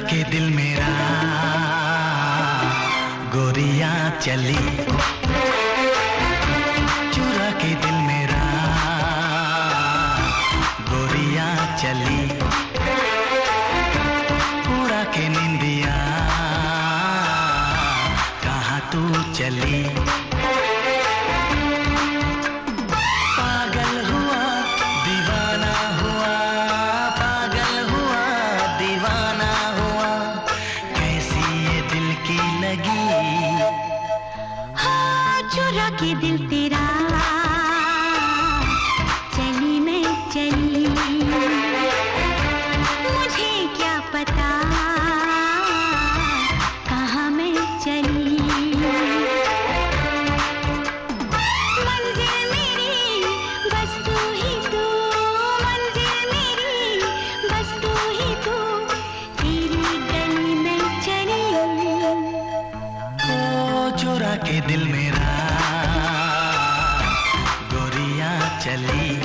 के दिल मेरा। गोरिया चली। चूरा के दिल मेरा। गोरिया चली। पूरा के निंदिया। कहाँ तू चली? ज़िंदगी हाँ, चुरा के दिल तेरा। चली मैं चली के दिल मेरा गोरिया चली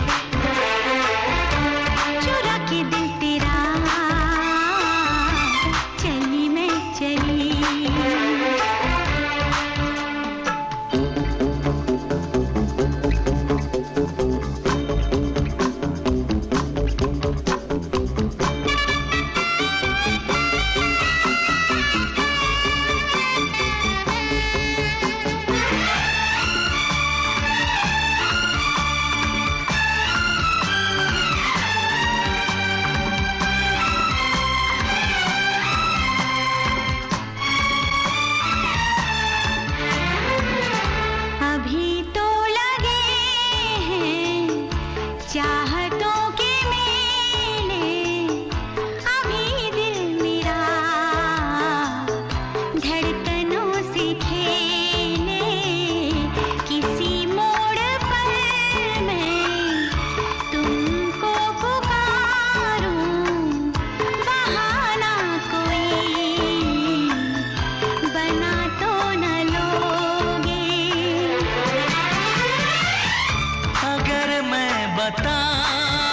बता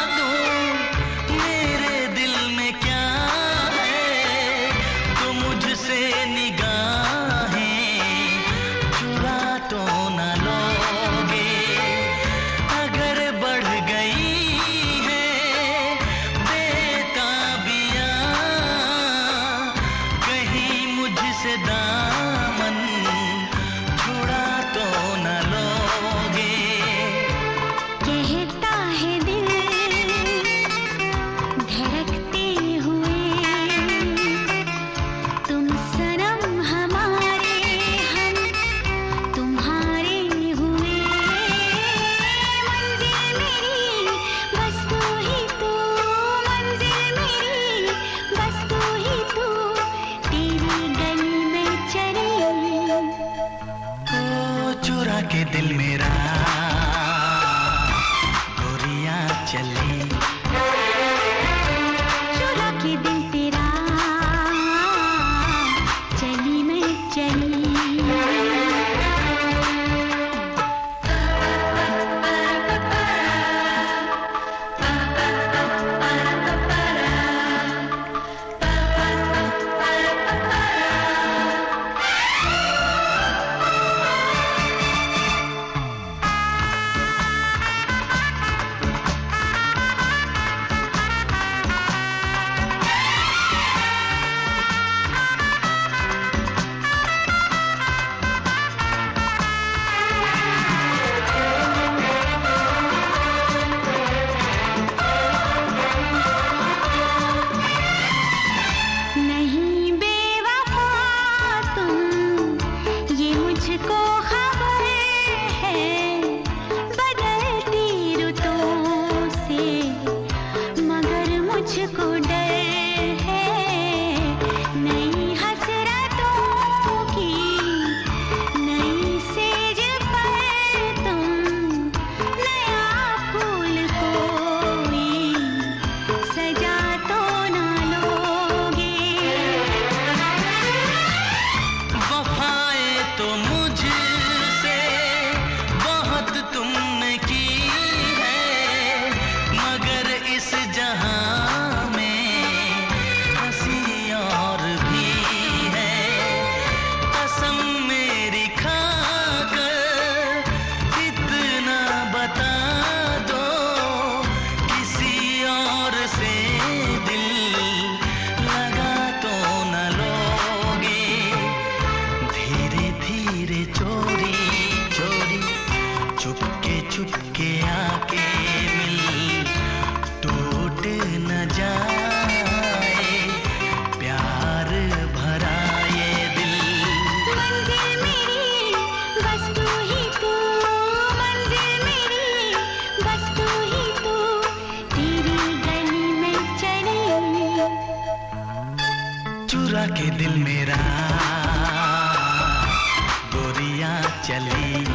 के दिल मेरा। गोरिया चली। चोला के दिल तेरा। चली मैं चली। आके मिल टूट न जाए प्यार भरा ये दिल। मंजिल मेरी बस तू ही तू। मंजिल मेरी बस तू ही तू। तेरी गली में चली चुरा के दिल मेरा गोरिया चली